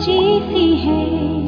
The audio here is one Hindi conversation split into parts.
सी है।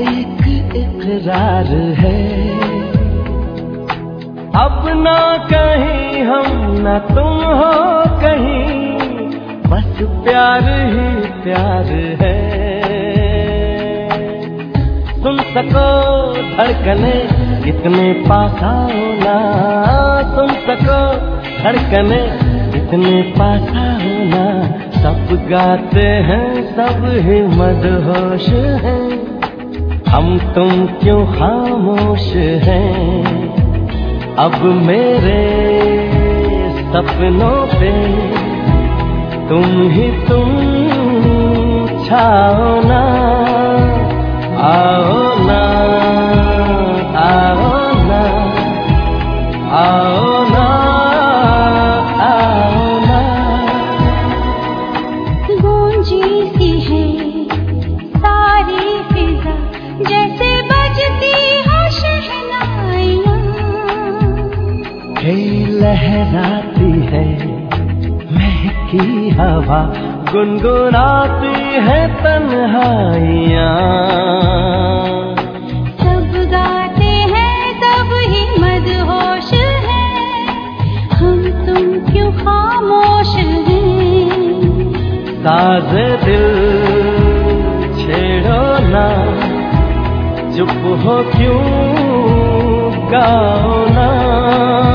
एक इकरार है। अपना कहीं हम, न तुम हो कहीं, बस प्यार ही प्यार है। सुन सको धड़कने कितने पास आओ ना। सुन सको धड़कने कितने पास ना। सब गाते हैं, सब ही मदहोश हैं। हम तुम क्यों खामोश हैं? अब मेरे सपनों पे तुम ही तुम छाओ ना, आओ ना आओ ना, आओ लहराती है। महकी हवा गुनगुनाती है तन्हाइयाँ। सब गाते हैं सब ही मदहोश हैं। हम तुम क्यों खामोश हैं? साज दिल छेड़ो ना चुप हो क्यों गाओ ना?